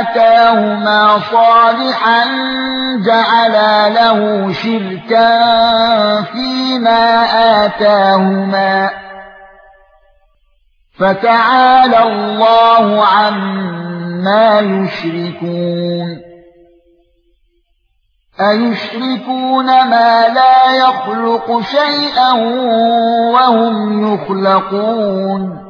آتاهما صالحا جعلا له شركا فيما آتاهما فتعالى الله عما يشركون ايشركون ما لا يخلق شيئا وهم يخلقون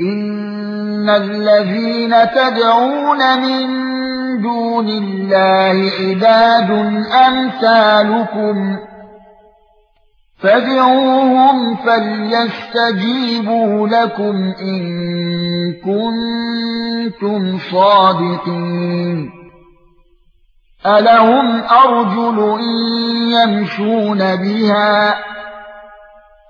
ان الذين تدعون من دون الله عباد امثالكم فادعوهم فليستجيبوا لكم ان كنتم صادقين الهم ارجل يمشون بها